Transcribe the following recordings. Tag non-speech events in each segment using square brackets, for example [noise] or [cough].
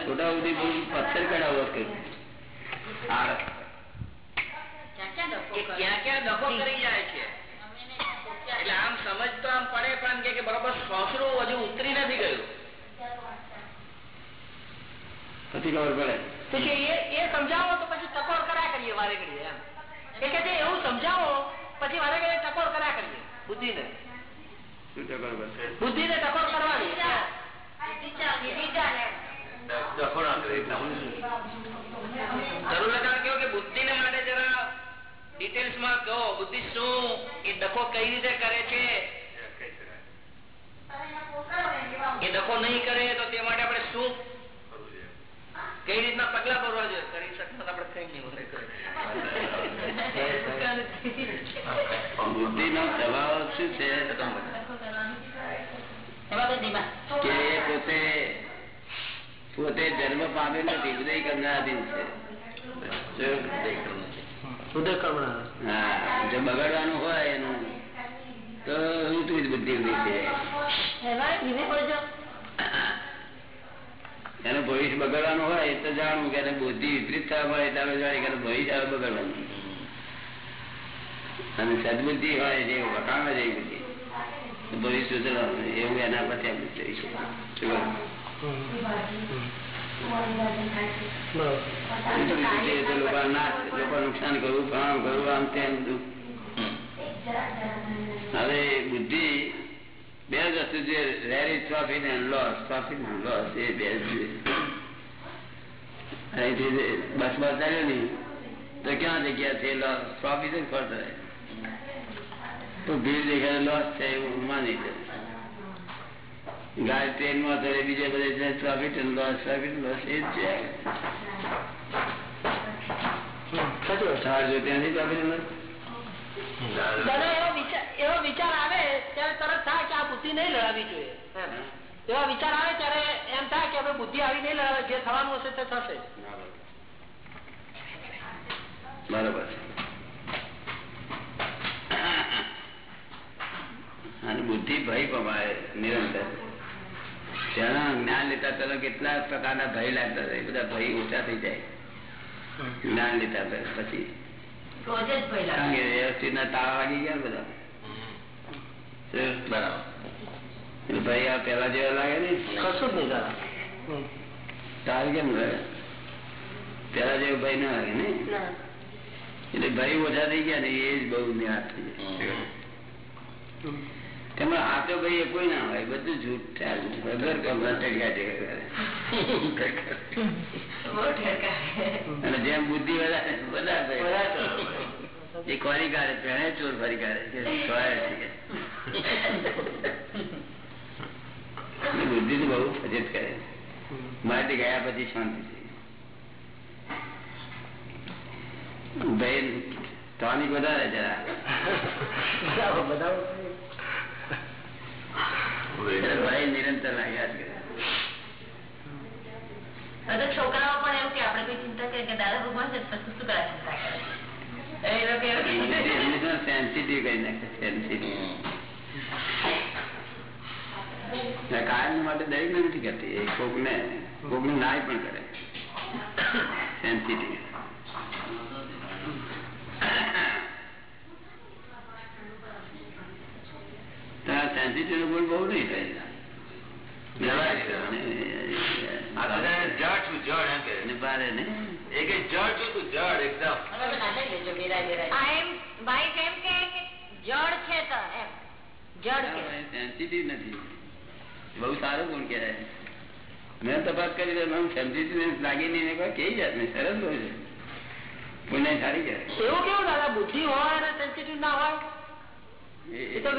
છોટા સુધી બહુ પથ્થર કડાવો કર્યું આ કે ક્યાં ક્યાં ડખો કરી જાય છે એટલે આમ સમજ તો આમ પડે પણ કે- કે બરોબર સોસરું હજુ ઉતરી નથી ગયું પછી ખબર પડે તો કે એ એ સમજાવો તો પછી ટકોર કર્યા કરીએ વારે ઘડીએ એમ એ કે છે એવું સમજાવો પછી વારે ઘડીએ ટકોર કર્યા કરીએ બુદ્ધિને શું ટકોર પડશે બુદ્ધિને ટકોર કરવાની કે બુદ્ધિ ને માટે જરા ડિટેલ્સમાં કહો બુદ્ધિ શું એ ડખો કઈ રીતે કરે છે? એ ડખો નહીં કરે તો તે માટે આપણે શું? કઈ રીતના પગલા ભરવા જોઈએ? કરી શકતા તો આપણે કઈ નહીં બુદ્ધિ નો સ્વભાવ શું છે? કે પોતે પોતે જન્મ પામેલ નથી ઉદય કરનારાધીન છે. ઉદય કર્મણા હા જો બગાડવાનું હોય એનું તો ઊંચી જ બુદ્ધિ ઉડી છે. એનું ભવિષ્ય બગાડવાનું હોય તો જાણવું કે એને બુદ્ધિ વિપરીત થવા મળે ત્યારે જાણે કે એનું ભવિષ્ય આવે બગાડવાનું અને સદબુદ્ધિ હોય જે વખાણ જેવી એ બધી ભવિષ્ય એવું એના પર આપણે જોઈશું નુકસાન કરવું હવે બુદ્ધિ બે જ વસ્તુ છે રેરી profit and loss and loss એ બે જ છે ચાલ્યો નહીં તો ક્યાં જગ્યા છે લોસ ટ્રોફી જ ખોટ તો ભીડ દેખાય લોસ છે એવું માની છે ગાડી ટ્રેનમાં ચડે બીજે બધે profit and loss profit loss એ જ છે. ચાર ત્યાંથી પ્રોફિટ એન્ડ એવો વિચાર આવે ત્યારે તરત થાય કે આ બુદ્ધિ નહીં લડાવવી જોઈએ. એવા વિચાર આવે ત્યારે એમ થાય કે આપણે બુદ્ધિ આવી નહીં લડાવે જે થવાનું હશે તે થશે. બરોબર અને બુદ્ધિ ભય પમાય નિરંતર. તેના જ્ઞાન લેતા પેલા કેટલા પ્રકારના ભય લાગતા થાય બધા ભય ઓછા થઈ જાય. જ્ઞાન લેતા પછી. વ્યવસ્થિત ના તાળા લાગી ગયા બધા. બરાબર. એટલે આ પેલા જેવા લાગે ને? કશું જ નહીં તાર કેમ લાગે? પેલા જેવો ભાઈ ના લાગે ને? એટલે ભાઈ ઓછા થઈ ગયા ને એ જ બહુ નિરાશ થઈ જાય. તેમાં હાથો ભાઈ એ કોઈ ના હોય, બધું અને જેમ બુદ્ધિ એ કોની કાઢે પેણે ચોર ફરી કાઢે બુદ્ધિ તો બહુ ફજત કરે માટે ગયા પછી શાંતિ ભાઈ ટોનિક વધારે જરા ભાઈ નિરંતર લાગ્યા જ કરે છોકરાઓ પણ એવું કે આપણે કોઈ ચિંતા કરીએ કે દાદા ભગવાન છે તો શું કરા ચિંતા કરે? એ લોકો એવું કે સેન્સિટિવ કરી નાખે સેન્સિટિવ કાયમ માટે દરેક ને નથી કરતી એ કોક ને કોકનું નાય પણ કરે. સેન્સિટિવ સેન્સિટિવ નો ગુણ બહુ નહીં થાય જવાય છે અને આ તો જાણે જડ છું જડ એમ કે અને બારે ને એ કે જડ છું તું જડ એકદમ આ એમ ભાઈ એમ કે કે જડ છે તો એમ જડ કે સેન્સિટિવ નથી બહુ સારો ગુણ કહેવાય મેં તપાસ કરી તો મને સેન્સિટિવ લાગી નહીં મેં કહ્યું, કેવી જાત નહીં સરસ બહુ છે પુણ્ય સારી કહેવાય એવું કેવું દાદા બુદ્ધિ હોય અને સેન્સિટિવ ના હોય એ- તો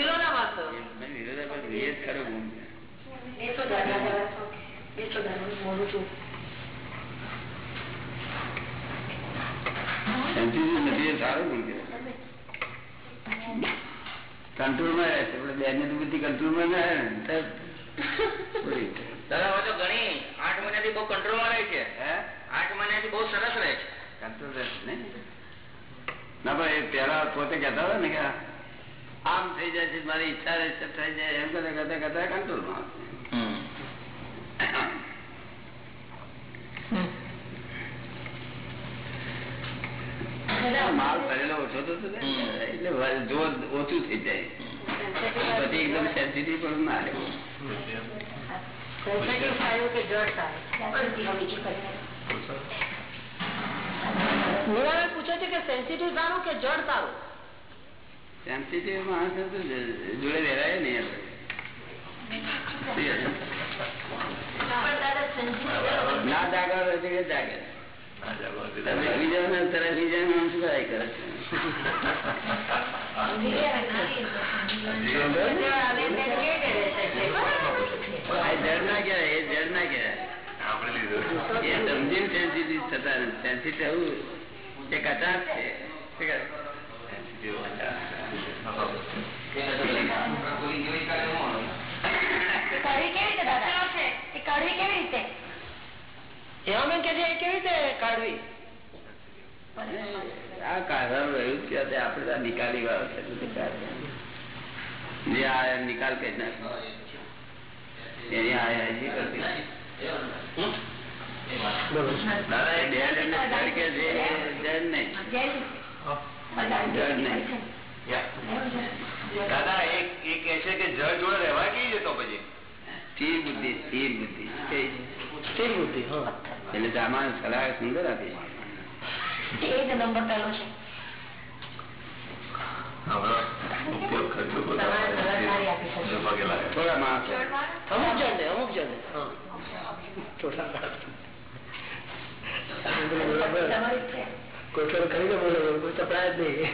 ખરો ગુણ એ કંટ્રોલમાં રહે છે આપણે બેનની બુદ્ધિ કંટ્રોલમાં ના રહે તો દાદા તો ઘણી આઠ મહિનાથી બહુ કંટ્રોલમાં રહે છે. હે? આઠ મહિનાથી બહુ સરસ રહે છે. કંટ્રોલ રહે છે ના ભાઈ પેલા પોતે કહેતા હોય ને કે આમ થઈ જાય છે મારી ઈચ્છા રહેશે થઈ જાય એમ કરતા કરતા કરતા કંટ્રોલમાં માલ ભરેલો ઓછો તો થતો એટલે જોર જો ઓછું થઈ જાય. પછી એકદમ સેન્સિટિવ પણ ના રહે. કે જડ સારું મીરાબેન પૂછે છે કે સેન્સિટિવ સારું કે જડ સારું સેન્સિટિવ માણસ જોડે રહેવાય નહીં આપણે. ના જાગવા હોય જાગે તમે ને આમ શું કરાય કરે છે? જડ ના કહેવાય એ જડ ના કહેવાય. એ સમજીને સેન્સિટિવ થતા સેન્સિટિવ એ કચાશ છે. શું કહે? હેમાબેન કે છે એ કેવી રીતે કાઢવી આ કાઢવાનું રહ્યું જ છે તે આપણે તો આ નિકાલી દાદા એ કહે છે કે જળ જોડે રહેવા કેવી જતો પછી. સ્થિર બુદ્ધિ સ્થિર બુદ્ધિ. સ્થિર બુદ્ધિ એટલે સામાન સલાહ સુંદર આપી. નંબર પહેલો છે. થોડા માણસો. અમુક જણ અમુક જણ થોડા કોઈ ફેર કરીને બોલે કોઈ ચપડાય જ નહીં.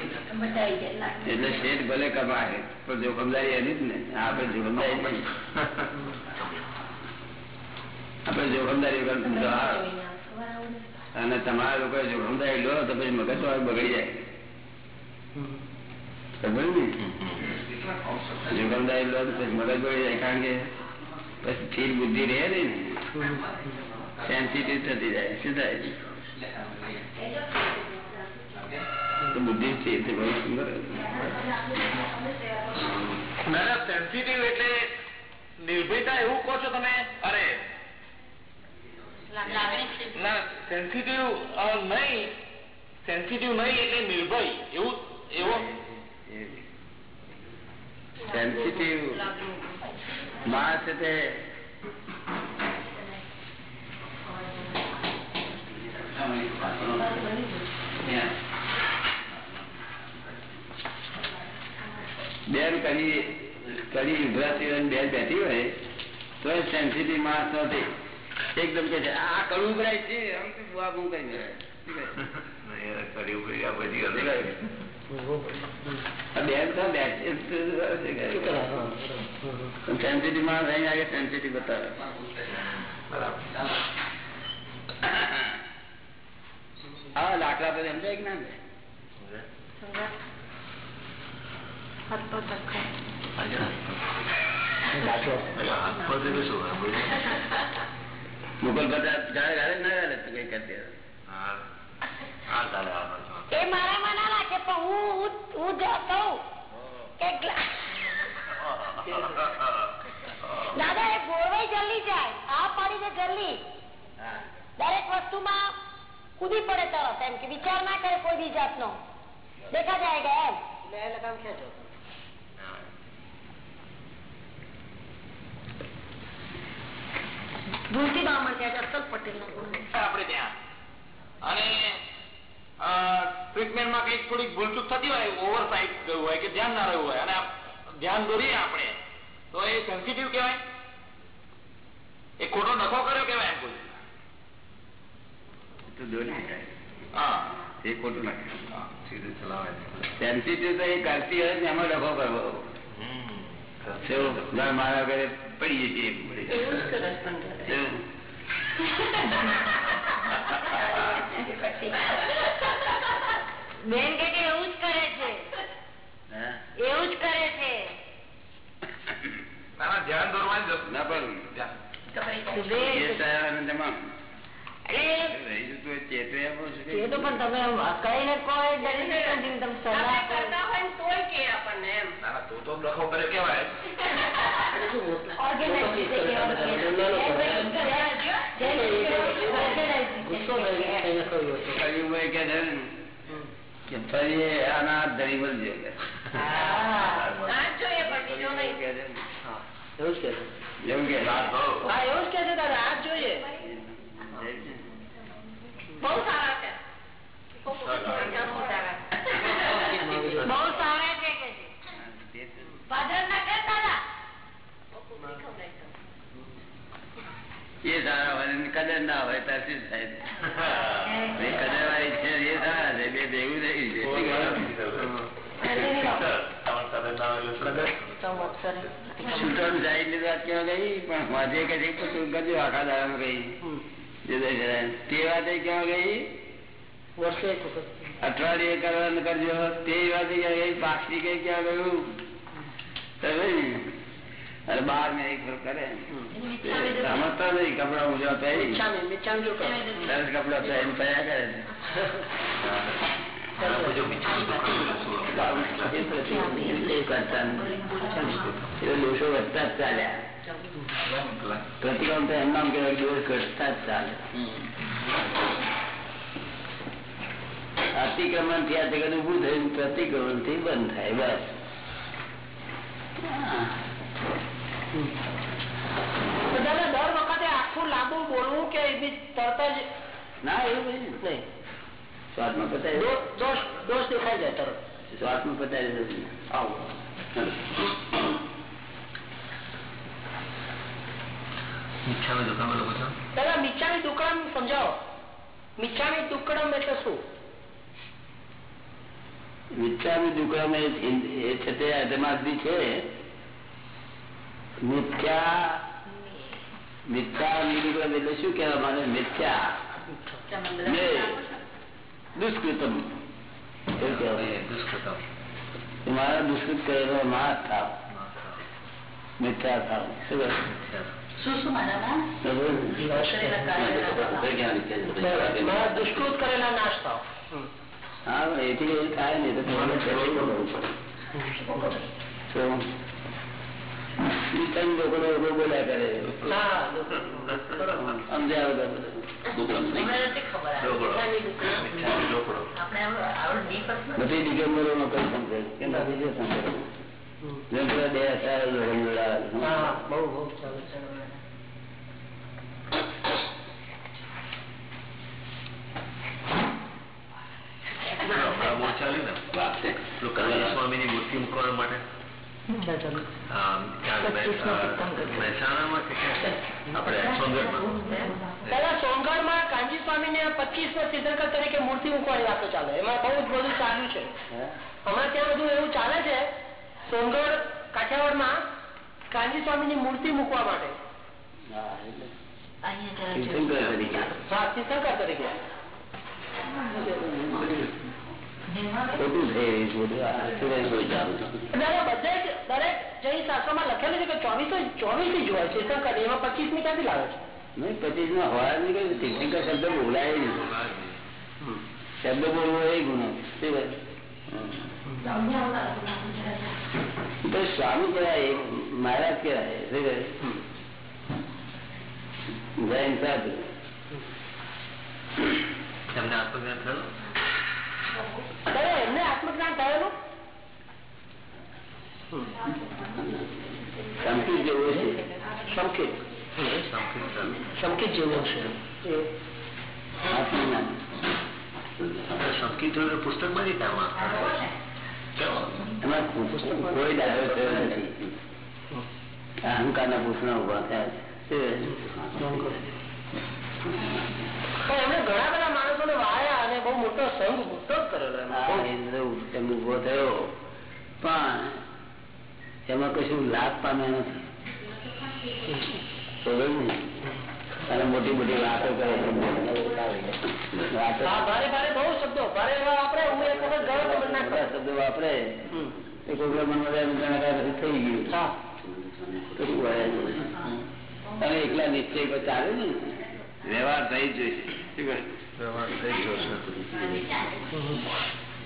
એટલે શેઠ ભલે કમાય પણ જોખમદારી એની જ ને. આપણે જોખમદારી નહીં. આપણે જોખમદારી. અને તમારા લોકો જોખમદારી લો તો પછી મગજ તમારું બગડી જાય. ખબર ને? જોખમદારી લો તો પછી મગજ બગડી જાય કારણ કે પછી સ્થિર બુદ્ધિ રહે ને. સેન્સિટિવ થતી જાય શું થાય? તો બુદ્ધિ છે એટલે બહુ સુંદર દાદા સેન્સિટિવ એટલે નિર્ભયતા એવું કહો છો તમે અરે. ના સેન્સિટિવ નહીં. સેન્સિટિવ નહીં એટલે નિર્ભય એવું એવો. સેન્સિટિવ માણસ છે તે. બેન કરી કરી ઉભરાતી બેન બેઠી હોય તો એ સેન્સિટિવ માણસ નથી એકદમ કે છે આ કડવું ઉભરાય છે આમ તો બુઆ બું કરી પછી સેન્સિટિવ માણસ અહીં સેન્સિટિવ બતાવે. હા લાકડા પર સમજાય કે ના મુગલ બધા ગાળે ના ગાળે તું કઈ કરતી. એ મારામાં ના નાખે પણ હું હું- કહું કે દાદા, એ ગોળવાઈ જલ્દી જાય આ પાડીને જલ્દી. દરેક વસ્તુમાં કૂદી પડે તરત, એમ કે વિચાર ના કરે કોઈ બી જાતનો. દેખા જાયગા એમ. એટલે લગાવ છે ખેંચો. ભૂલથી બ્રાહ્મણ ત્યાં અસલ પટેલ આપણે ત્યાં. અને ટ્રીટમેન્ટમાં કંઈક થોડીક ભૂલચૂક થતી હોય ઓવર સાઇડ ગયું હોય કે ધ્યાન ના રહ્યું હોય અને ધ્યાન દોરીએ આપણે તો એ સેન્સિટિવ કહેવાય. એ ખોટો નખો કર્યો કેવાય એમ કોઈ. તો દોરી હા. એ ખોટું નથી સીધું ચલાવે છે. સેન્સિટિવ તો એ કરતી હોય ને એમાં ડખો કરવો. મારા ઘરે પડી જશે કરે કરે. બેન કે કે એવું જ કરે છે. હા? એવું જ કરે છે. ધ્યાન દોરવાની ના પણ બેન, એ સાહેબ તમામ. એટલે રહી જતું હોય ચેતવે આપો છો કે? એ તો પણ તમે કહીને કોઈ ડરી નહીં સમજીને તમે સલાહ આપો. ના ના તો તો ડખો કરે કેવાય organize રીતે કહેવાનું છે. નાનો પડે. જય શ્રી કૃષ્ણ. ગુસ્સો થઈને હતું કે છે ને કે ફરી આના ધરી એવું કે એવું કે છે. દાદા જોઈએ. બહુ સારા છે. બહુ સારા બહુ સારા છે કે છે ભાદર ના કે દાદા એ સારા હોય કદર ના હોય શું થાય કદર વાળી છે એ સારા છે બે ભેગું થઈ છે. વાત કેવા ગઈ? પણ આખા ગઈ. તે વાતે ગઈ? વર્ષે અઠવાડિયે કરવાનું કરજો. તે વાતે ક્યાં ગઈ? પાછી કઈ ક્યાં ગયું? ને? અરે બાર ને એક ફર કરે સમજતા નહીં કપડા ઊંચા પહેરી સરસ કપડા પહેરી પહેર્યા કરે તો દોષ ઘટતા જ ચાલે. અતિક્રમણથી આ જગત ઉભું થયું પ્રતિક્રમણથી બંધ થાય બસ. દાદા દર વખતે આખું લાંબુ બોલવું કે તરત જ? ના એવું નહીં. નહીં. સ્વાદમાં પતાવી દોષ દોષ દેખાઈ જાય તરત. સ્વાદમાં પતાવી દઉં આવું. દાદા મિચ્છામી દુક્કડમ સમજાવો. મિચ્છામી દુક્કડમ એટલે શું? મિથ્યાની દુકાને એ છે તે અધમાદી છે. મિથ્યા. મિથ્યા નિરૂપણ એટલે શું કહેવા માને? મિથ્યા. દુષ્કૃતમ. એવું કહેવાય. એ મારા દુષ્કૃત કરેલો થાવ. મિથ્યા થાવ. શું દુષ્કૃત કરેલા નાશ થાવ. હા એથી થાય નહીં. તો તમારે ચેક કરવું પડે. તો ઈ લોકો લોકો બોલ્યા કરે. હા સમજાવ બધું મને નથી ખબર આ મિઠાની દુકાન. આપણે આવું- આવડું deep જ નથી. બધી ડિગેમ્બરો નો કઈ સમજે કે નથી જે સમજે જેમ બે હજાર બહુ બહુ ચાલુ છે સ્વામી ની મૂર્તિ મૂકવા માટે અમ, ત્યાં મે- અ, મહેસાણામાં કે ક્યાં? આપણે સોનગઢમાં સ્વામી ને પચીસમાં તીર્થંકર તરીકે મૂર્તિ મૂકવાની વાતો ચાલે એમાં બહુ જ બધું ચાલ્યું છે હમણાં ત્યાં બધું એવું ચાલે છે સોનગઢ કાઠિયાવાડમાં કાંજી સ્વામી ની મૂર્તિ મૂકવા માટે તીર્થંકર તરીકે છે બધું દરેક જૈન શાસ્ત્રોમાં લખેલું છે કે ચોવીસો ચોવીસથી જોવાય તીર્થંકર એમાં પચીસની ક્યાંથી લાવે છે? નહીં પચીસમાં હોય નહીં કઈ તીર્થંકર શબ્દ બોલાય જ નહીં. શબ્દ બોલવો એ ગુનો? તો સ્વામી કહેવાય મહારાજ કહેવાય શું કહે? જૈન સાધુ. તમને આત્મજ્ઞાન થયું? એમને આત્મજ્ઞાન થયેલું? સંકિત જેવો છે સંકેત સંકેત જેવો છે સંકેત નહીં થાય આમાં. કોઈ ડાયો થયો નથી અહંકારના પૂછના ઊભા થયા છે એમણે ઘણા બધા માણસોને વાયા અને બહુ મોટો સંઘ મોટો કરેલો એમાં. આ ઇન્દ્ર એમ ઊભો થયો પણ એમાં કશું લાભ પામ્યા નથી. અને મોટી મોટી વાતો કરે શબ્દો. વાપરે. એ કોઈ મનમાં થઈ ગયું. હા. તો હોય? અને એકલા નિશ્ચય પર ચાલે ને? વ્યવહાર થઈ જ જોઈશે થઈ કહે?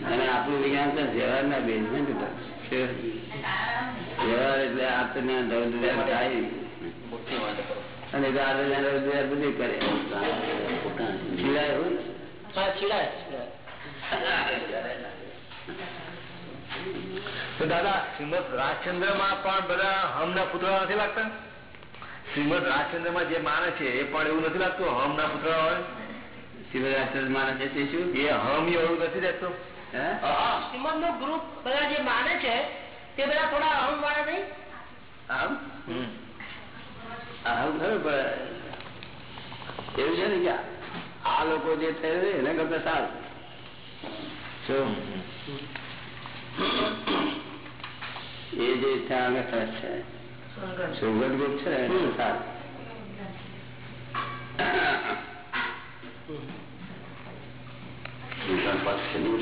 અને આપણું વિજ્ઞાન તો વ્યવહારના ના બેન છે. વ્યવહાર એટલે આપણને ધવધવ્યાર થાય. અને ગાળો બધું કરે. એવું ને? તો દાદા શ્રીમદ રાજચંદ્રમાં પણ બધા હમના પુતળા નથી લાગતા? શ્રીમદ રાજચંદ્રમાં જે માને છે એ પણ એવું નથી લાગતું હમના પુતળા હોય? શિવરાત્રી માણસ છે તે શું? એ હમ એવું નથી રહેતું શ્રીમદનું ગ્રુપ બધા જે માને છે તે બધા થોડા અહમ વાળા નહીં? ખરું પણ એવું છે ને કે આ લોકો જે થયું એને કરતા સારું. શું? એ જે ત્યાં આગળ છે સુગંધ ગ્રુપ છે ને એનું સારું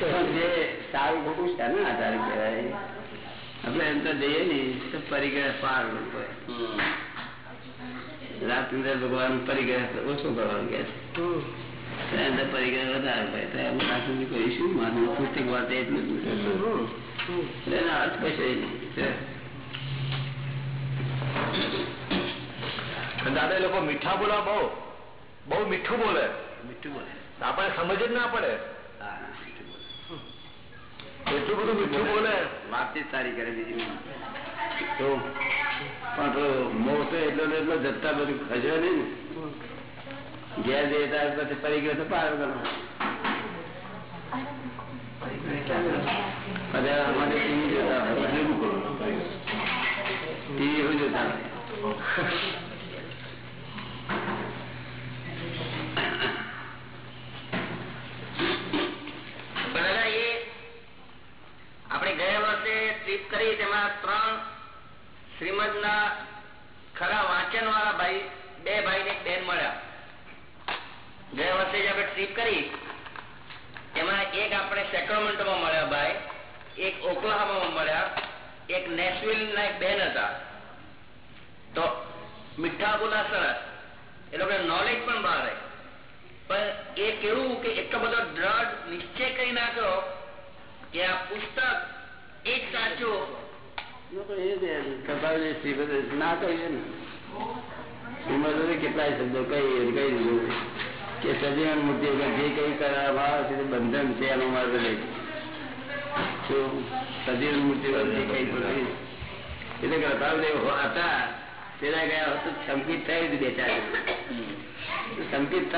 પણ જે સારું ખોટું છે ને આધારે કહેવાય. આપણે એમ તો જઈએ ને તો પરિગ્રહ પાર લોકો. ભગવાન પરિગ્રહ ઓછો ભગવાન કે છે. અંદર પરિગ્રહ વધારે હોય તો એમ રાત્રિ કોઈ શું માનવું પુસ્તક વાત એટલું જ. અર્થ કશો દાદા એ લોકો મીઠા બોલા બહુ બહુ મીઠું બોલે. મીઠું બોલે. આપણે સમજ જ ના પડે. એટલું બધું મીઠું બોલે. વાતચીત સારી કરે બીજી તો પણ મોહ તો એટલો એટલો જથ્થા બધું ખજો નહીં. ને ઘેર જઈએ ત્યાર પછી ગયો તો પાર કરો અમારે ટીવી જોતા ટીવી જોતા હોય પણ દાદા એ આપણે ગયા વર્ષે કરી તેમાં ત્રણ શ્રીમદ ના ખરા વાંચન વાળા ભાઈ, બે ભાઈ ને બેન મળ્યા. ગયા વર્ષે જે આપણે ટ્રીપ કરી. એમાં એક આપણે સેક્રમેન્ટોમાં મળ્યા ભાઈ, એક ઓકલાહામાં મળ્યા, એક નેશવિલ ના એક બેન હતા. તો મીઠા બોલા સરસ. એ લોકો નોલેજ પણ બહાર પણ એ કેવું કે એટલો બધો દ્રઢ નિશ્ચય કરી નાખ્યો કે આ પુસ્તક એ જ સાચું લોકો એ જ કપાળ શ્રીમદ ના કહીએ ને. કેટલાય શબ્દો કઈ કહી દીધું કે સજીવન મૂર્તિ જે કઈ કરવામાં આવે છે બંધન છે એનો માર્ગ લે સજીવન મૂર્તિ જે કઈ પણ એટલે કૃપાલદેવ હતા પેલા ગયા હોત તો સંકિત થાય હતી સંકિત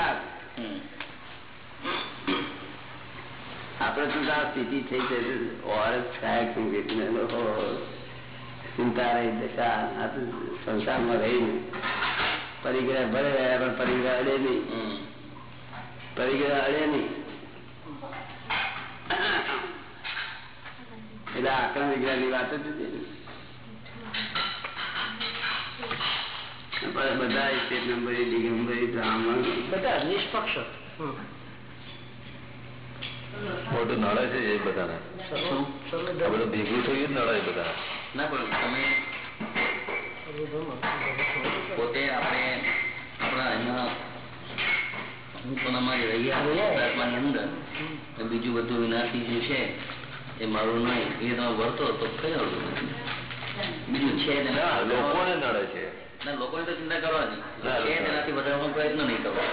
થાક આપડે શું આ સ્થિતિ થઈ છે? ઓરત થાય સંગીત ને લોકો ચિંતા રહી દશા આ તો સંસારમાં રહીને પરિગ્રહ ભરે રહ્યા, પણ પરિગ્રહ અડે નહીં. પરિગ્રહ અડે નહીં. એટલે આક્રમ વિગ્રહની વાત જ હતી ને. પણ બધા સ્ટેટ નંબરી દિગંબરી બ્રાહ્મણ. બધા નિષ્પક્ષ. મોટું નડે છે એ બધાને. બધું ભેગું થયું નડે બધા ના પણ તમે પોતે આપણે આપણા અહીંયા અનુપમામાં જ રહ્યા આત્માની અંદર. બીજું બધું વિનાશી જે છે એ મારું નહીં. એ તમે વર્તો તો કઈ આવડું નથી. બીજું છે. લોકોને નડે છે. લોકોને તો ચિંતા કરવાની. છે તેનાથી વધારવાનો પ્રયત્ન નહીં કરવો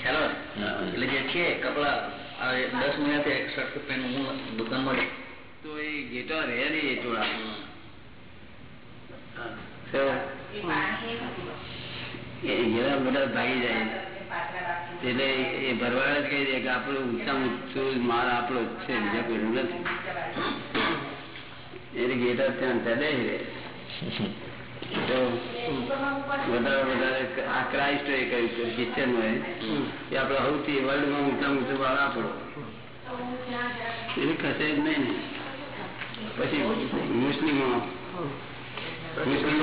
ખ્યાલ એટલે જે છે કપડા દસ મહિનાથી એક શર્ટ પેન હું દુકાનમાં તો એ ગેટો રહે નહીં એ એ બધા ભાગી જાય. એટલે એ ભરવાડ જ કહી દે કે આપણું ઉત્તમ ઊંચું માલ આપણો જ છે બીજા કોઈનું નથી. એટલે ગેટા ત્યાં ચડે જ રહે. તો [laughs] વધારે વધારે જ નહીં પછી મુસ્લિમો.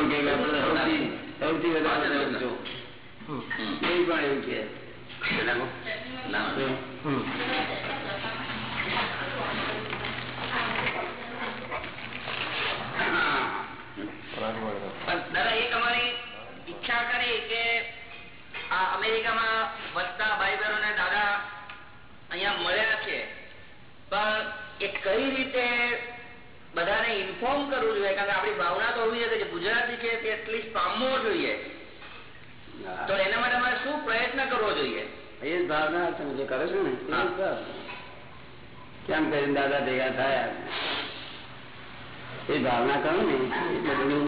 કે આપણે સૌથી સૌથી વધારે ઊંચો. એ પણ એવું છે દાદા એક અમારી ઈચ્છા કરી કે આ અમેરિકામાં વસતા ભાઈ બહેનો દાદા અહીંયા મળ્યા છે. પણ એ કઈ રીતે બધાને ઇન્ફોર્મ કરવું જોઈએ? કારણ કે આપણી ભાવના તો હોવી જોઈએ કે જે ગુજરાતી છે તે એટલીસ્ટ પામવો જોઈએ. કરવો જોઈએ? એ જ ભાવના તમે જે કરો છો ને એ. કેમ કરીને દાદા ભેગા થયા? એ ભાવના કરો ને એટલે બધું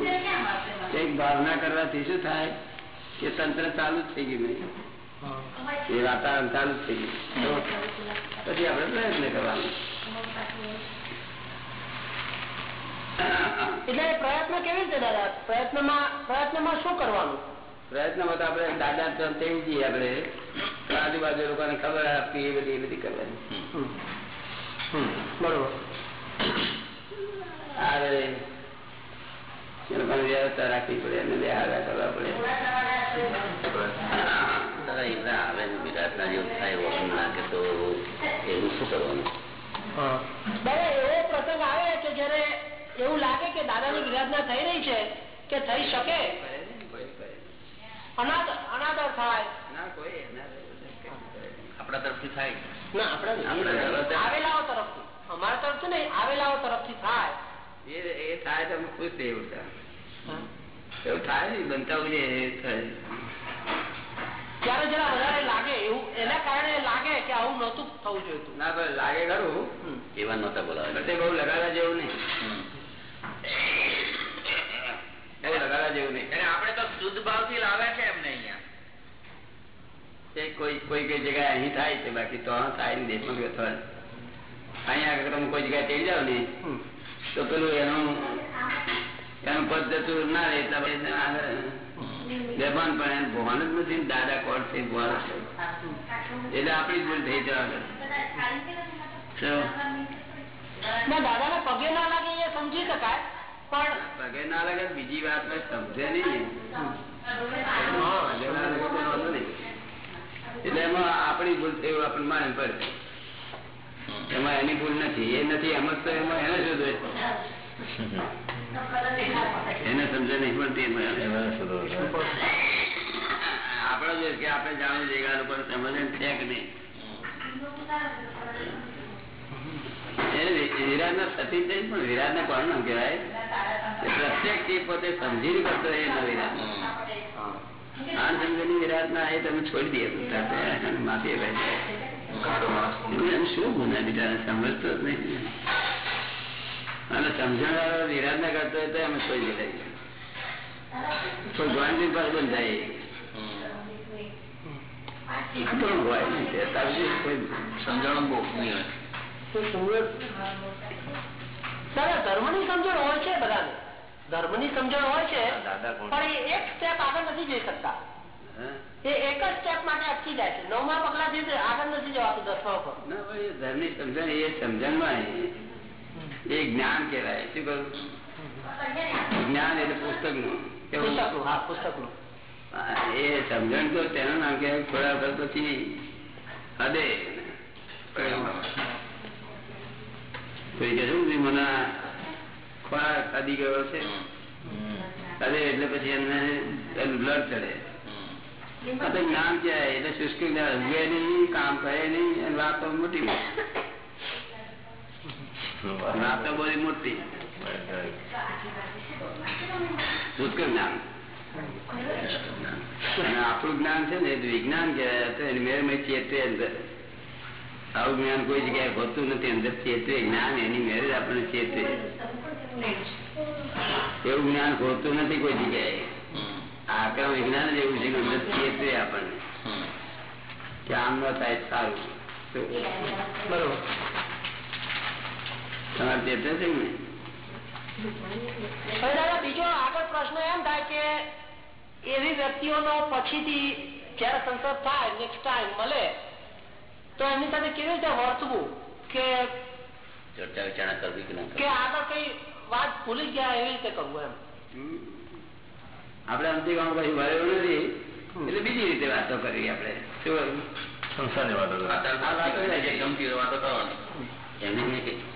એક ભાવના કરવાથી શું થાય? કે તંત્ર ચાલુ જ થઈ ગયું એ વાતાવરણ ચાલુ જ થઈ ગયું. પછી આપણે પ્રયત્ન કરવાનો. એટલે પ્રયત્ન કેવી રીતે દાદા? પ્રયત્નમાં પ્રયત્નમાં શું કરવાનું? પ્રયત્નમાં તો આપણે દાદા તો તેવું જઈએ આપણે. આજુબાજુ લોકોને ખબર આપવી એ બધી એ બધી કરવાની. બરોબર. આવે એ લોકોને વ્યવસ્થા રાખવી પડે એમને બેહાડા કરવા પડે. દાદા એમના આવે ને વિરાટના જેવું થાય આપણને લાગે તો એવું શું કરવાનું? દાદા એવો પ્રસંગ આવે કે જયારે એવું લાગે કે દાદાની વિરાધના થઈ રહી છે કે થઈ શકે. અનાદર થાય. ના કોઈ આપણા તરફથી થાય? ના આપણે આવેલાઓ તરફથી. અમારા તરફથી નહીં આવેલાઓ તરફથી થાય. એ એ થાય તો અમે ખુશ થઈ ઉઠતા એવું થાય ને બનતા હોય થાય. ત્યારે જરા વધારે લાગે એવું એના કારણે લાગે કે આવું નહોતું થવું જોઈતું. ના પણ લાગે ખરું. એવા નહોતા બોલાવે તે બહુ લગાડવા જેવું નહીં. બહુ જેવું નહીં. એટલે આપણે તો શુદ્ધ ભાવથી લાવે છે એમને અહીંયા. કોઈ કોઈ કઈ જગ્યાએ અહીં થાય છે બાકી તો થાય ને દેશમાં થાય અહીંયા આગળ તમે કોઈ જગ્યાએ ચડી જાવ ને તો પેલું એનું એનું પદ જતું ના રહે એટલા પછી આગળ બેભાન પણ એનું ભોવાન જ નથી દાદા કોણ છે ભોવાન છે. એટલે આપણી ભૂલ થઈ જવા ના દાદાને પગે ના લાગે એ સમજી શકાય પણ પગે ના લાગે બીજી વાત સમજે નહીં. એટલે એમાં આપણી ભૂલ થયું આપણે આપણને માને પડે. એમાં એની ભૂલ નથી એ નથી એમ જ તો એમાં એને શું દોષ? એને સમજે નહીં પડતી એમાં. આપણો જે કે આપણે જાણવું જોઈએ કે આ લોકોને સમજે છે કે નહીં. ના સતી પણ વિરાટ ને કોણ નામ કહેવાય? પ્રત્યેક ચીજ પોતે સમજી કરતો એ નો વિરાટ. આ સમજણી વિરાટ ના એ તમે છોડી દઈએ માફી ભાઈ એમ શું ગુના બીજા સમજતો જ નહીં. અને સમજણ વિરાટ ના કરતો હોય તો અમે છોડી દેવાય ભગવાનની પર કોઈ સમજણ હોય છે બધાને. ધર્મની સમજણ હોય છે પણ એ એક સ્ટેપ આગળ નથી જઈ શકતા. એ એક જ સ્ટેપ માટે અટકી જાય છે. નવમા પગલા આગળ નથી જવાતું દસમા પરની સમજણ એ સમજણ એ સમજણમાં એ જ્ઞાન કહેવાય શું કહ્યું જ્ઞાન એટલે પુસ્તકનું એ સમજણ તો તેનું નામ કે થોડા વખત પછી હદે? મને ખોરાક ખાધી ગયો છે. અરે એટલે પછી એમને એનું બ્લડ ચડે. જ્ઞાન ક્યાં એટલે શુષ્ક નહીં કામ કરે નહીં અને વાતો મોટી. બધી જ્ઞાન. આપણું જ્ઞાન છે ને વિજ્ઞાન કહેવાય. તો મેં ચેતવે અંદર. આવું જ્ઞાન કોઈ જગ્યાએ હોતું નથી. અંદર ચેતવે જ્ઞાન એની મેરેજ જ આપણને ચેતવે. એવું જ્ઞાન હોતું નથી કોઈ જગ્યાએ. આ આક્રમ વિજ્ઞાન જ એવું છે કે અંદર ચેતવે આપણને. કે આમ ન થાય સારું. બરોબર. તમારે ચેતવે છે ને. બીજો આગળ પ્રશ્ન એમ થાય કે એવી વ્યક્તિઓનો પછીથી જયારે સંસદ થાય નેક્સ્ટ ટાઈમ મળે તો એમની સાથે કેવી રીતે વર્તવું? કે ચર્ચા વિચારણા કરવી કે ના કે આગળ કઈ વાત ભૂલી ગયા એવી રીતે કરવું એમ? આપડે આપણે અંતિમ ગામ કઈ વળ્યો નથી. એટલે બીજી રીતે વાતો કરી આપડે શું સંસારની વાતો. ગમતી વાતો કરવાની. એમને એમ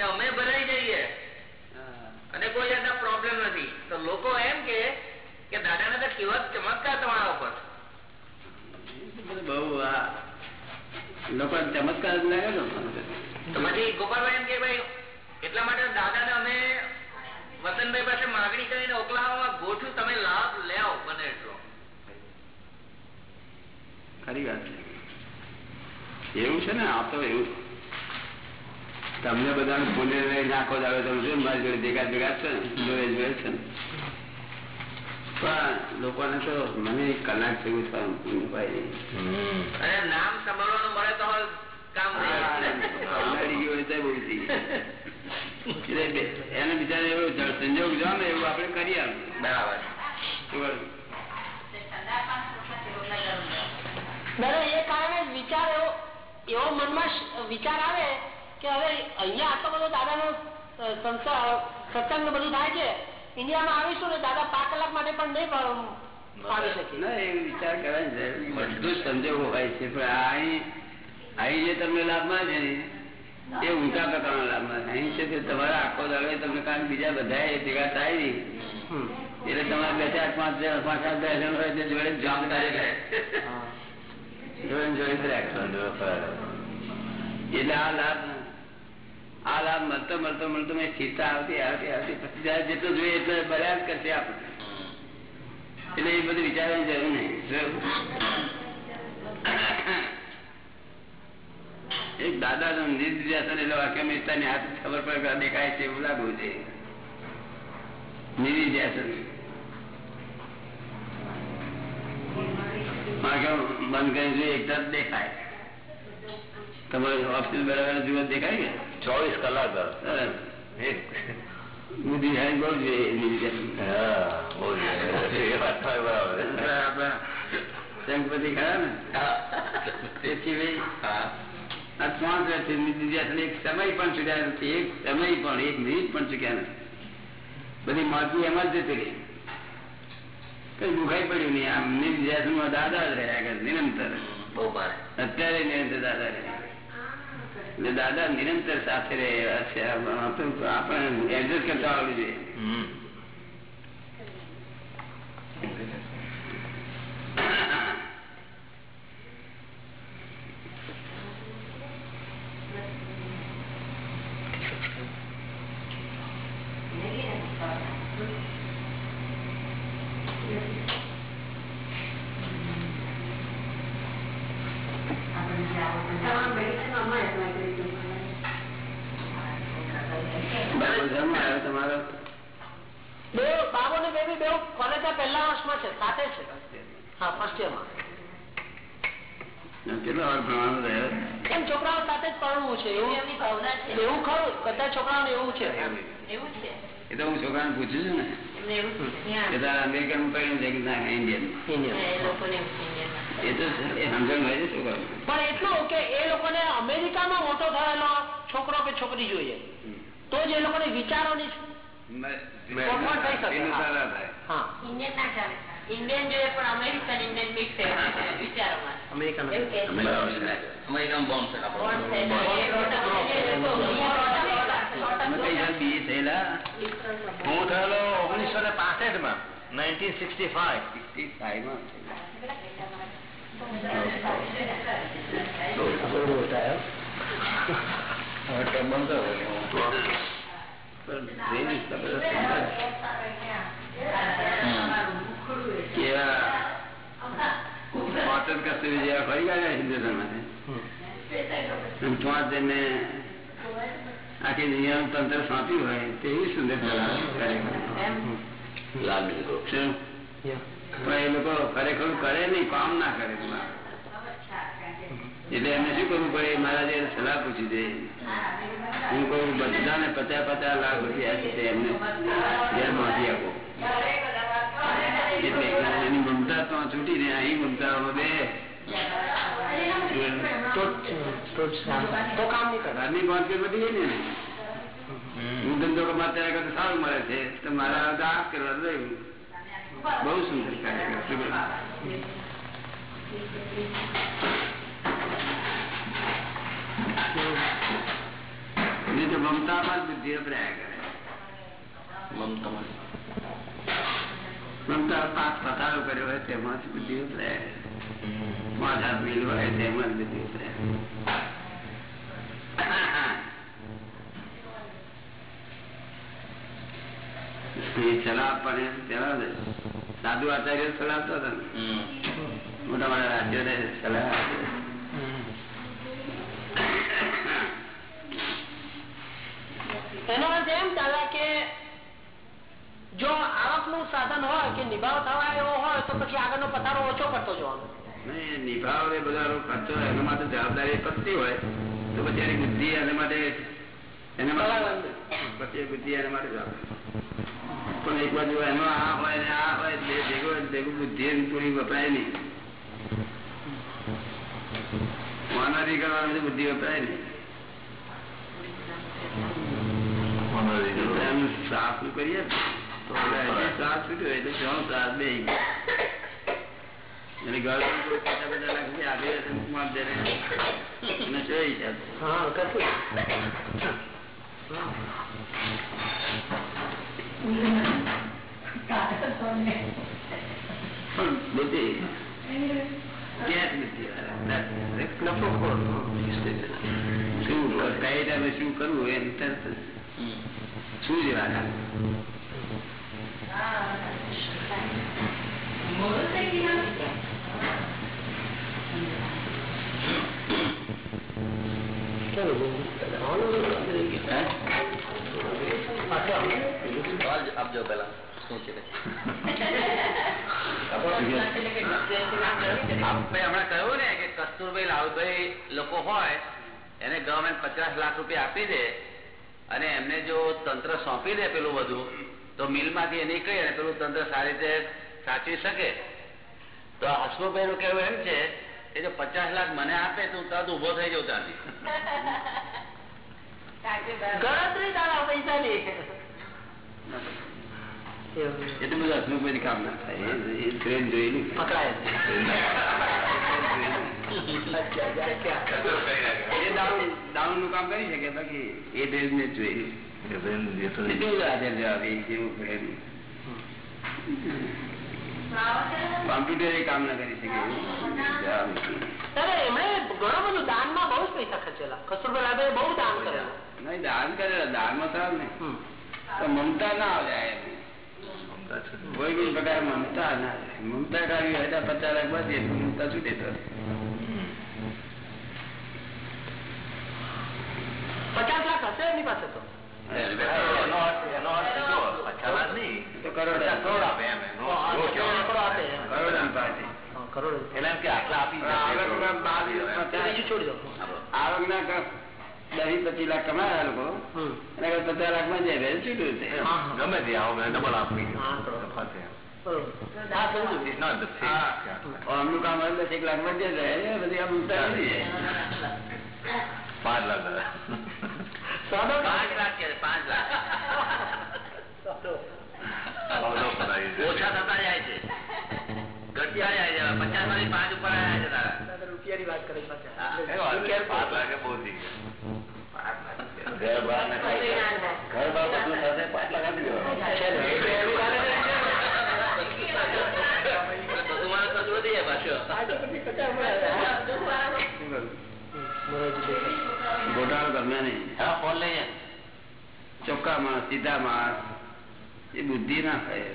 હે? કોઈ જાતના પ્રોબ્લેમ નથી. તો લોકો એમ કે કે દાદાને તો કેવો ચમત્કાર તમારા ઉપર. બહુ આ લોકો ચમત્કાર તો પછી ગોપાલભાઈ એમ કે ભાઈ એટલા માટે દાદાને અમે વસંતભાઈ પાસે માગણી કરીને ઓકલાવામાં ગોઠવું તમે લાભ લેવો બને એટલો. ખરી વાત એવું છે ને? આ તો એવું તમને બધાને પુણ્ય આખો દાડો તમે શું મારી જોડે ભેગા ભેગા છે ને જોડે જોડે છે ને. પણ લોકોને તો મને એક કલાક જેવું થવાનું પુણ્ય અને નામ સંભાળવાનું મળે તો કામ કલાડી ગયો એટલે બહુ થઈ ગયું. એટલે બે- એને બિચારે એવું સંજોગ જો ને એવું આપણે કરી બરાબર. દાદા એ કારણે વિચાર એવો એવો મનમાં વિચાર આવે કે હવે અહીંયા આટલો બધો દાદાનો સંસાર સત્સંગ બધું થાય છે ઇન્ડિયામાં આવીશું ને દાદા પાંચ કલાક માટે પણ નહીં આવી શકે ના એ વિચાર કરવાની જરૂર બધું સંજોગો હોય છે પણ અહીં અહીં જે તમને લાભમાં છે એ ઊંચા પ્રકારનો લાભમાં છે. અહીં છે તે તમારા આખો દાડો તમને કારણ કે બીજા બધા ભેગા થાય નહીં. એટલે તમારે બે ચાર પાંચ પાંચ આઠ બે જણ હોય તે જોડે જ થાય જોડે જોડે જ એટલે આ લાભ આ લાભ મળતો મળતો મળતો મેં સ્થિરતા આવતી આવતી આવતી જેટલું જોઈએ એટલે બરાબર કરશે આપણે એટલે એ બધું વિચારવાની જરૂર નહીં. એક દાદા નું નિર્દિધ્યાસન એટલે વાક્ય મિત્તાની હાથ ખબર પડે દેખાય છે એવું લાગવું છે. નિર્દિધ્યાસન મન કરી જોઈએ, એક દેખાય. તમારે ઓફિસ બરાબર જુઓ દેખાય કે ચોવીસ કલાક સરસ. એક બુદ્ધિ સારી બહુ જોઈએ નિર્દિધ્યાસન હા બહુ જ. એ વાત તમારી બરાબર આપણા સંગપતિ ખરા ને તેથી ભાઈ આ શ્વાસ લે છે નિર્દિધ્યાસન એક સમય પણ ચૂક્યા નથી એક સમય પણ એક મિનિટ પણ ચૂક્યા નથી બધી માતી એમાં જ જતી રહી કઈ દુખાઈ પડ્યું નહીં આમ નિર્દિધ્યાસનમાં દાદા જ રહ્યા કરે નિરંતર બહુ ભારે અત્યારે નિરંતર દાદા રહ્યા એટલે દાદા નિરંતર સાથે રહે આપણે એડજસ્ટ કરતા આવડવું જોઈએ હમ. બાબુ ધર્મ આવ્યો તમારો બે બાબુ બેબી બે કોલેજ પહેલા વર્ષમાં છે સાથે છે. હા ફર્સ્ટ યરમાં એમ છોકરાઓ સાથે જ ભણવું છે એવું એમની ભાવના છે. એવું ખરું બધા છોકરાઓને એવું છે. એવું છે. એ તો હું છોકરાને પૂછું છું ને. અમેરિકન પડ્યું છે કે ના ઇન્ડિયન એ લોકોને એવું છે તો સમજણ હોય છે છોકરા પણ એટલું કે એ લોકોને અમેરિકામાં મોટો થયેલો છોકરો કે છોકરી જોઈએ. તો જ એ લોકોને વિચારોની હા. થયેલા, ઓગણીસો ને પાસઠમાં નાઇન્ટીન સિક્સટી ફાઈવ 65 માં તંત્ર સોંપ્યું હોય તેવી સુંદર પણ એ લોકો ખરેખર કરે નહીં કામ ના કરે એટલે એમને શું કરવું પડે? મારા જે સલાહ પૂછી દે. હું કહું બધાને પચાસ પચાસ લાખ રૂપિયા છે તે એમને ઘેર બાંધી આપો એટલે એની મમતા તો છૂટી ને અહીં મમતામાં બે તો તો તો કામ નહીં કરે ઘરની બાંધગી બધી એ ને હું ધંધો કમાતા રહ્યા કરતા સારું મળે છે તો મારા આ કરવા રહ્યું બહુ સુંદર કાર્ય કરે છે. નહીં તો મમતામાં જ બુદ્ધિ અપરાયા કરે. મમતા પાંચ પથારો કર્યો હોય તેમાં જ બુદ્ધિ પાંચ હાથ મિલ હોય તેમાં જ બુદ્ધિ ઉતરે સલાહ પણ ચલાવે સાધુ આચાર્ય ચલાવતો હતો મોટા મોટા રાજ્યોને સલાહ આપે. એનો અર્થ એમ દાદા કે જો આવકનું સાધન હોય કે નિભાવ થવા એવો હોય તો પછી આગળનો પથારો ઓછો કરતો જવાનો. નિભાવ એ બધા ખર્ચો એના માટે જવાબદારી પતતી હોય તો પછી એની બુદ્ધિ એના માટે એના માટે પછી બુદ્ધિ એના માટે જવાબદારી પણ એક બાજુ એનો આ હોય ને આ હોય ભેગો ભેગું બુદ્ધિ એની પૂરી વપરાય નહીં. માનવી કરવાની બુદ્ધિ વપરાય નહીં. નું કરીએ તો ત્રાસ છૂટ્યો એટલે ત્રણ ત્રાસ બે એની ઘર કોઈ પચાસ પચાસ લાખ રૂપિયા આપી હશે મુકમાં જ એને જોઈ છે? હા કશું પણ બુદ્ધિ ક્યાં બુદ્ધિ શું કરવું એમ તરત શું જેવા આપજો પેલા શું છે આપણે હમણાં કહ્યું ને કે કસ્તુરભાઈ લાલભાઈ લોકો હોય એને ગવર્મેન્ટ પચાસ લાખ રૂપિયા આપી દે અને એમને જો તંત્ર સોંપી દે પેલું બધું તો મિલમાંથી એને કહી અને પેલું તંત્ર સારી રીતે સાચવી શકે. તો હસમુભાઈ નું કહેવું એમ છે કે જો પચાસ લાખ મને આપે તો હું તરત ઊભો થઈ જાઉં ત્યાંથી. ગણતરી તારા પૈસાની એટલું બધું હસમુખભાઈ કામ ના થાય. એ- એ ટ્રેન જોયેલું. પકડાય [laughs] એ ડાઉન ડાઉનનું કામ કરી શકે બાકી એ ટ્રેન ને જ જોયેલું એટલું બધું હાજર જવાબ એ જેવું પ્રેમ કોમ્પ્યુટર એ કામ ના કરી શકે એવું. અરે એમણે ઘણું બધું દાનમાં બહુ જ પૈસા ખર્ચેલા. કસ્તુરભાઈ લાભે બહુ દાન કરેલા. દાન દાનમાં સારું ને તો મમતા ના આવે જાય કોઈ પ્રકાર મમતા ના મમતા કાઢી હોય તો પચાસ લાખ હશે એમની પાસે કરોડ આપે આપી કરોડની પાસે હા, કરોડ આવકના બાવીસ પચાસ બીજું છોડી દો આવકના ક- દસ પચીસ લાખ કમાયા લોકો. હમ. અને પચાસ લાખમાં જાય વેલ છૂટ્યું છે. હા, હા. ગમે તે આવો ડબલ આપી હા, આંકડો. બરોબર. હા, સમજુ. આમનું કામ હોય દસ એક લાખમાં જાય એ બધી આમ ઉતાર થઈ જાય પાંચ લાખ સોદો પાંચ લાખ કે પાંચ લાખ. સોદો. ઓછા થતા જાય છે. ઘટતા જાય છે. પચાસમાંથી પાંચ ઉપર આવ્યા છે તારા. દાદા રૂપિયાની વાત કરે પાછા. પાંચ લાખ બહુ થઈ ઘર ને બધું સાથે પાંચ લાખ આપી. ગોટાળો ગમે નહીં. હા ફોન લઈ જાય ચોખ્ખા માણસ સીધા માણસ એ બુદ્ધિ ના થાય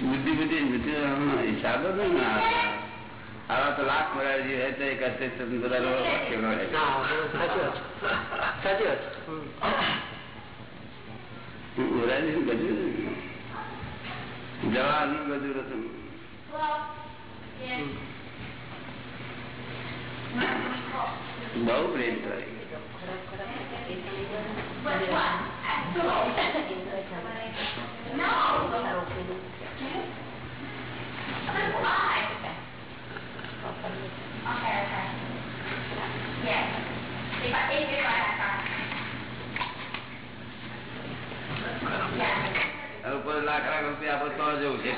બુદ્ધિ બુદ્ધિ બુદ્ધિ હમણાં હિસાબ જ નહીં ને આવા તો લાખ તો એક હશે તો બધા લોકો વાક્ય મળે. છે. હા, બરોબર. સાચી વાત છે. સાચી વાત છે. હમ. હું ઓરાજીનું ગજું છું. જવાહરનું ગજું હતું બહુ પ્રેમ કરે હવે કોઈ લાખ લાખ રૂપિયા આપો તો જવું છે.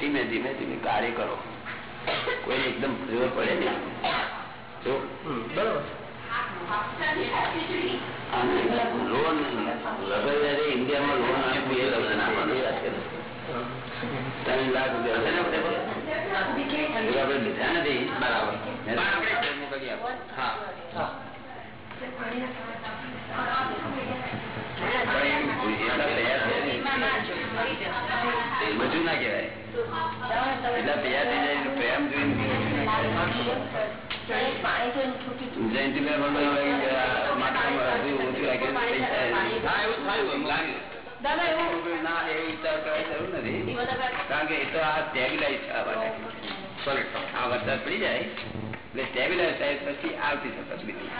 ધીમે ધીમે ધીમે કાર્ય કરો. કોઈ એકદમ જોર પડે ને. તો બરોબર. લોન લગાવી ઇન્ડિયામાં લોન આપી. એ લગ્ન કરે ત્રણ લાખ રૂપિયા. આપણે લીધા નથી. બરાબર. બધું ના કહેવાય. એટલા તૈયાર થઈ જાય પ્રેમ માથામાં હજુ ઓછું લાગ્યું એવું? વિચાર કરવાની જરૂર નથી. કારણ કે એ તો આ સ્ટેબિલાઇઝ થવા આ વરસાદ પડી જાય એટલે સ્ટેબિલાઇઝ થાય પછી આવતી શકે બીજું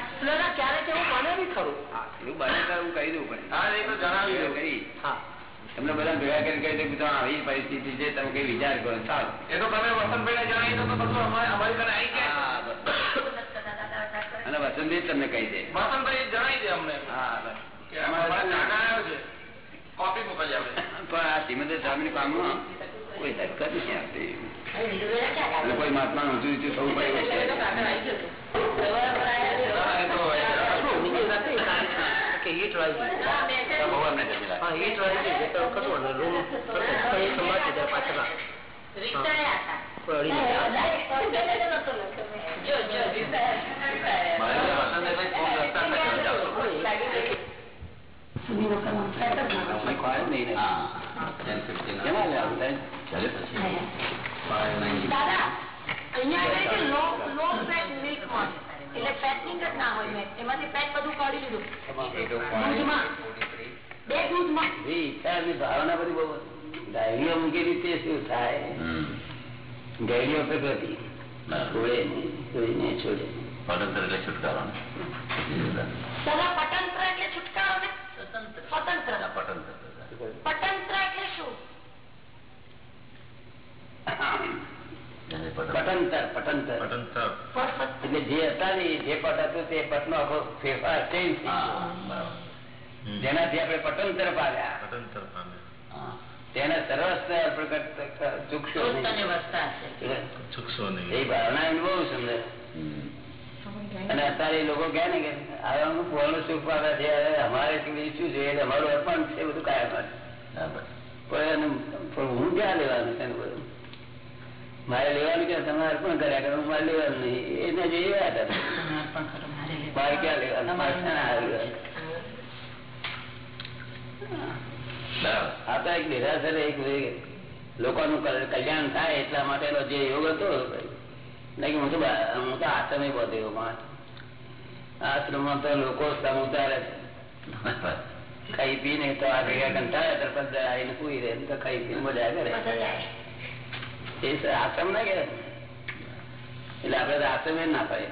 ક્યારેક એવું બને બી ખરું? હા એવું બને તો હું કહી દઉં પણ. હા એ તો જણાવ્યું કરી. હા. તમને બધા ભેગા કરી કહી દઉં આવી પરિસ્થિતિ છે તમે કઈ વિચાર કરો. સારું. એ તો તમે વસંતભાઈ જણાવી દો તો બધું અમારે- અમારી પર આવી હા અને વસંતભાઈ તમને કહી દે. વસંતભાઈ જણાવી દે અમને. હા બસ. કે અમારા કાકા આવ્યો છે. કોપી મોકલી આપણે પણ આ શ્રીમંત સ્વામી કામમાં કોઈ દરકત નહીં આવતી. અને કોઈ મહાત્મા ઊંચું ઊંચું થવું પડે એવું છે. હા, એ તો હોય. બીજી વાત એ કે હીટ વાળી તો બહુ અમને ગમી લાગે. હા હીટ વાળી છે તો કશું અને રૂમ પણ એ સંભાળતી જાય પાછળ કોઈ અડી નહીં મારે તો વસંતભાઈ ફોન કરતા હતા કે જાઓ. કોઈ ખોરાક નહીં ને. હા ten fifteen કેમાં લે આવું થાય? ચાલે પછી five nine દાદા અહીંયા લો લો ફેટ મિલ્ક મળે એટલે જ ના હોય એમાંથી ફેટ બધું કાઢી લીધું બે દૂધમાં ભાવના બધી બહુ ડાયરીઓ મૂકેલી તે શું થાય ડાયરીઓ પ્રકૃતિ છોડે નહીં છોડે સ્વતંત્ર એટલે છુટકારો એટલે સ્વતંત્ર આ પટંત્ર પટંત્ર એટલે શું જેને પટંતર પટંતર એટલે જે હતા ને જે પટ હતું તે પટનો આખો ફેરફાર ચેન્જ થઈ હા ગયો. બરાબર. હમ. જેનાથી આપણે પટંતર પાડ્યા. પટંતર પામે તેને સરસ પ્રગટ ચૂકશો નહીં. એ ભાવના અનુભવ બહુ સુંદર. અને અત્યારે એ લોકો કહે ને કે હવે અમુક સુખ પામે છે અમારે શું છે અમારું અર્પણ છે બધું કાયમ પણ હું ક્યાં લેવાનું છે બધું? મારે લેવાનું કે તમે અર્પણ કર્યા કરો મારે લેવાનું નહીં. એને જે વાત મારે ક્યાં લેવાનું? મારે ક્યાં ના લેવાનું? બરાબર. આ એક નિરાશર એક લોકોનું કલ- કલ્યાણ થાય એટલા માટેનો જે યોગ હતો નહીં હું તો હું તો આશ્રમે બધો આશ્રમમાં તો લોકો સમુદાય ખાઈ પીને તો આ ભેગા કંટાળે તો આવીને સુઈ રહે તો ખાઈ પીને મજા કરે એ આશ્રમ ના કે એટલે આપડે તો આશ્રમે જ ના પાડીએ.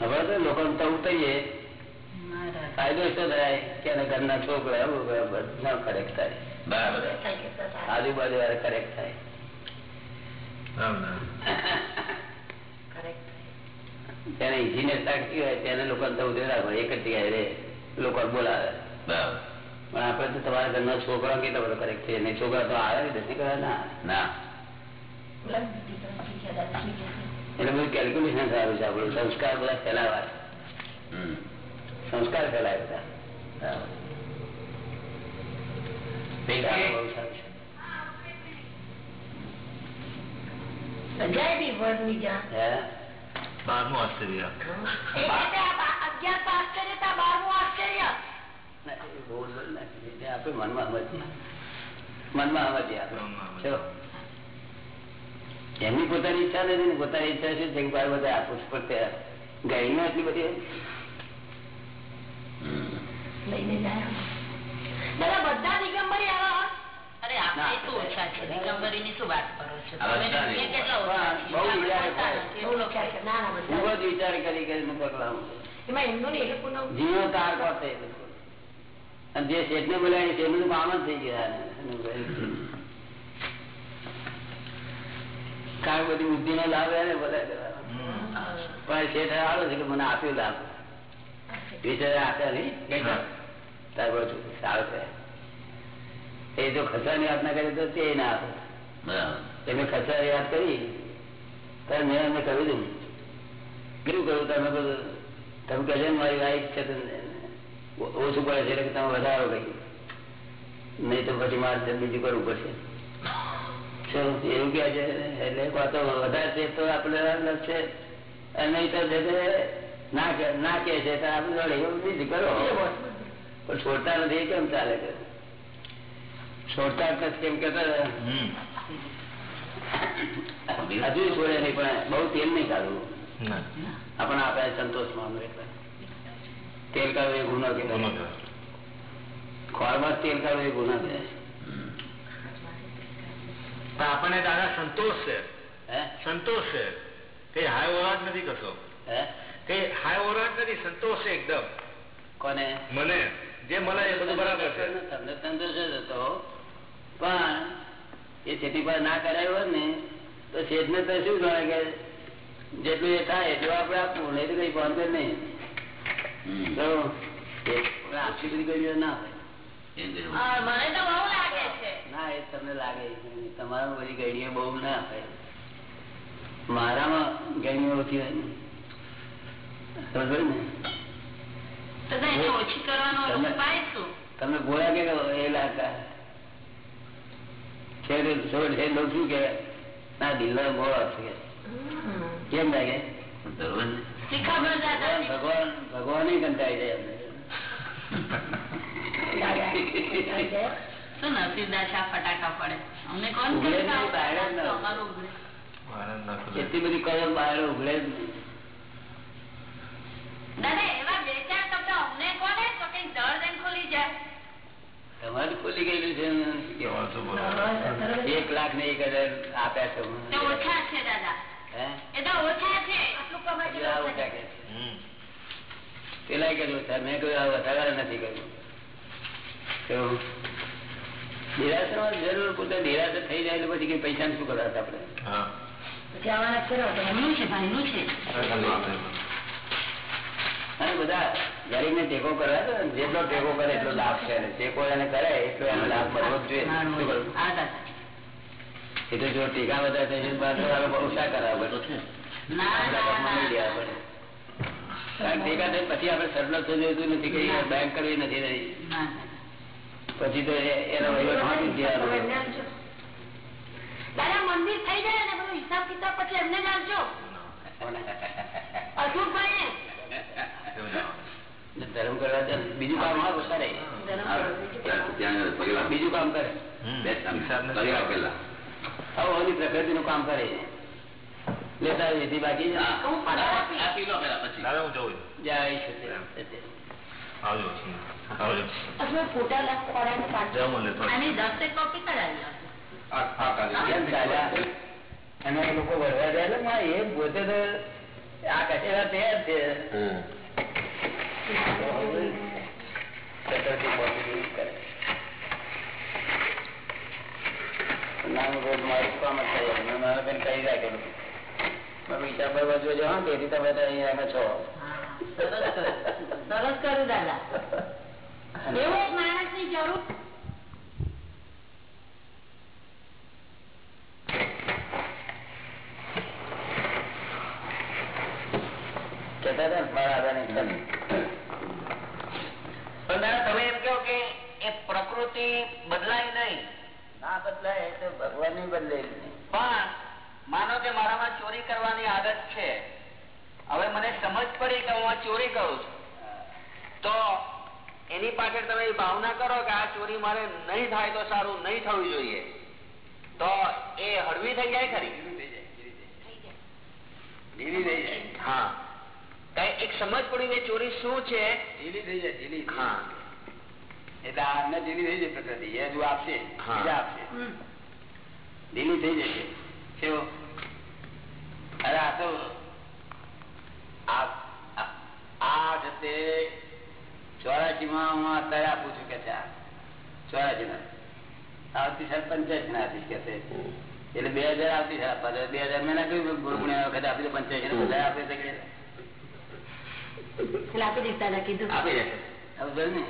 હવે તો લોકો તો ઉતરીએ ફાયદો શું થાય? કે ઘરના છોકરા બધા કરેક્ટ થાય. બરાબર આજુબાજુ કરેક્ટ થાય. તેને ઇઝીનેસ રાખતી હોય તેને લોકો તો ઉતરી રાખો એક જ જગ્યાએ રે લોકો બોલાવે. બરાબર. પણ આપડે તો તમારા ઘરના છોકરા કેટલા બધા કરેક્ટ છે? ને છોકરા તો આવે ને નથી કરવા ના. ના. એટલે બધું કેલ્ક્યુલેશન સારું છે આપણું. સંસ્કાર બધા ફેલાવા હમ. સંસ્કાર ફેલાય બધા. બરાબર. બહુ સારું છે. સજાય બી વર્લ્ડની જ્યાં હે? બારમું આશ્ચર્ય. અગિયાર બારમું મનમાં મનમાં. ચલો. એમની પોતાની ઈચ્છા નથી ને પોતાની ઈચ્છા છે કે બધા આપું છું પણ ગાય ગાયમાં એટલી બધી હમ. લઈને જાય દાદા બધા દિગંબરી આવા હોય? અરે આપણે તો ઓછા શું વાત કરો છો બધા. બહુ વિચાર કરે. ના જ કરી એમાં એમનું ને એ લોકોનું જીવો તાર કરશે અને જે શેઠને બોલાય છે કામ જ થઈ ગયા કારણ બધી બુદ્ધિ નો લાભ એને બોલાય પણ શેઠ આવે છે કે મને આપ્યો લાભ વિચારે આપ્યા નહીં. તાર બધું સારું છે એ જો ખસાની વાત ના કરે તો તે ના આપે બરાબર. એમને યાદ કરી ત્યારે મેં એમને કહ્યું હતું. કેવું કહ્યું? તમે બધું તમે કહે છે મારી વાઈફ છે ઓછું પડે છે એટલે તમે વધારો કહી નહીં તો પછી મારે બીજું કરવું પડશે. એવું કહે છે? એટલે વાતો વધારે છે તો આપણે છે. અને નહીં તો જે ના કે ના કે છે તો આપણે જોડે એવું બીજું કરો. પણ છોડતા નથી કેમ ચાલે કે છોડતા જ કેમ કે હમ. હજુ છોડે નહીં પણ બહુ તેલ નહીં કાઢવું આપણે આપણે સંતોષ માનો તેલ કાઢવું એ ગુનો કહેવાય. ખોરમાં તેલ કાઢવું એ ગુનો કહેવાય. આપણને દાદા સંતોષ છે. હે? સંતોષ છે. કઈ હાય ઓરાટ નથી કશો હે? કઈ હાય ઓરાટ નથી સંતોષ છે એકદમ. કોને? મને. જે મળે એ બધું બરાબર છે. તમને સંતોષ જ હતો પણ એ ખેતી પર ના કરાયું હોત ને તો શેઠ ને તો શું ગણે કે જેટલું એ થાય એટલું આપડે આપવું નહીં તો કઈ વાંધો નહીં. તો બધી ગળીઓ ના હોય. હા, મને તો બહુ લાગે છે. ના એ તમને લાગે તમારા બધી ગળીઓ બહુ ના હોય. મારામાં ગળીઓ ઓછી હોય ને. તમે- ગોળા કે એ લાગતા? છેલ્લે છોડ છે લોકો શું કે? ના દિલનો છે કેમ લાગે? ભગવાન ભગવાન કંટાળી જાય છે ખુલે. એટલી બધી કલર બહાર ઉઘડે જ નહીં. દાદા એવા બે ચાર શબ્દ અમને કોને તો કઈ દર્દ એમ જાય. તમારે ખુલી ગયેલું છે. એક લાખ ને એક હજાર આપ્યા છો ઓછા છે દાદા. ઓછા. પેલા કર્યું સર મેં કહ્યું વધારે નથી કર્યું. નિરાશા જરૂર પોતે નિરાશા થઈ જાય તો પછી કઈ પૈસા શું કરવા. આપડે હા. છે ભાઈનું બધા. ગરીબ ને ટેકો કરે તો જેટલો ટેકો કરે એટલો લાભ છે. ટેકો એને કરે એટલો એનો લાભ મળવો જ જોઈએ. તો જો ટેકા બધા થઈ જાય તો આપણે બહુ શા કરાવે ટેકા થઈ પછી આપડે સરળ થઈ જતું નથી કે બેંક કરવી નથી રહી. પછી તો એનો. દાદા મંદિર થઈ જાય ને બધું હિસાબ કિતાબ પછી એમને જાણજો. [laughs] ના. ધર્મ કરવા બીજું કામ મારું કરે. બીજું કામ કરે. કામ લેતા બાકી? અને એ લોકો વળવા જાય એટલે એ પોતે તો આ કચેરા તૈયાર છે. હમ. પ્રકૃતિ પોતે કરે નાનું રોજ મારું કામ જ થાય મેં મારા બેન કહી રાખેલું મેં વિચાર કરવા જોજો હા તેથી તમે છો સરસ કર્યું. દાદા ની હતા તમે તમે એમ કહો કે એ પ્રકૃતિ બદલાય નહીં. ના બદલાય તો ભગવાનની બદલે પણ માનો કે મારામાં ચોરી કરવાની આદત છે. હવે મને સમજ પડી કે હું આ ચોરી કરું છું. તો એની પાછળ તમે ભાવના કરો કે આ ચોરી મારે નહીં થાય તો સારું નહીં થવું જોઈએ. તો એ હળવી થઈ જાય ખરી? ઢીલી થઈ જાય. હા. એક સમજ પડી કે ચોરી શું છે? ઢીલી થઈ જાય ઢીલી હા. એટલે આમને ઢીલી થઈ જાય પ્રકૃતિ એ જો આપશે આપશે. ઢીલી થઈ જશે. કેવું? અરે આ તો આ જતે ચોરાશી માં હું અત્યારે આપું છું કે છે આ. માં ના આવતી સાલ પંચ્યાસી ના આપીશ કે એટલે બે હજાર આવતી સાલ બે હજાર મેં ના કહ્યું ગુરુ ગુણ્યા વખતે આપી બધા આપી શકે આપી દેતા કીધું આપી દેશે ને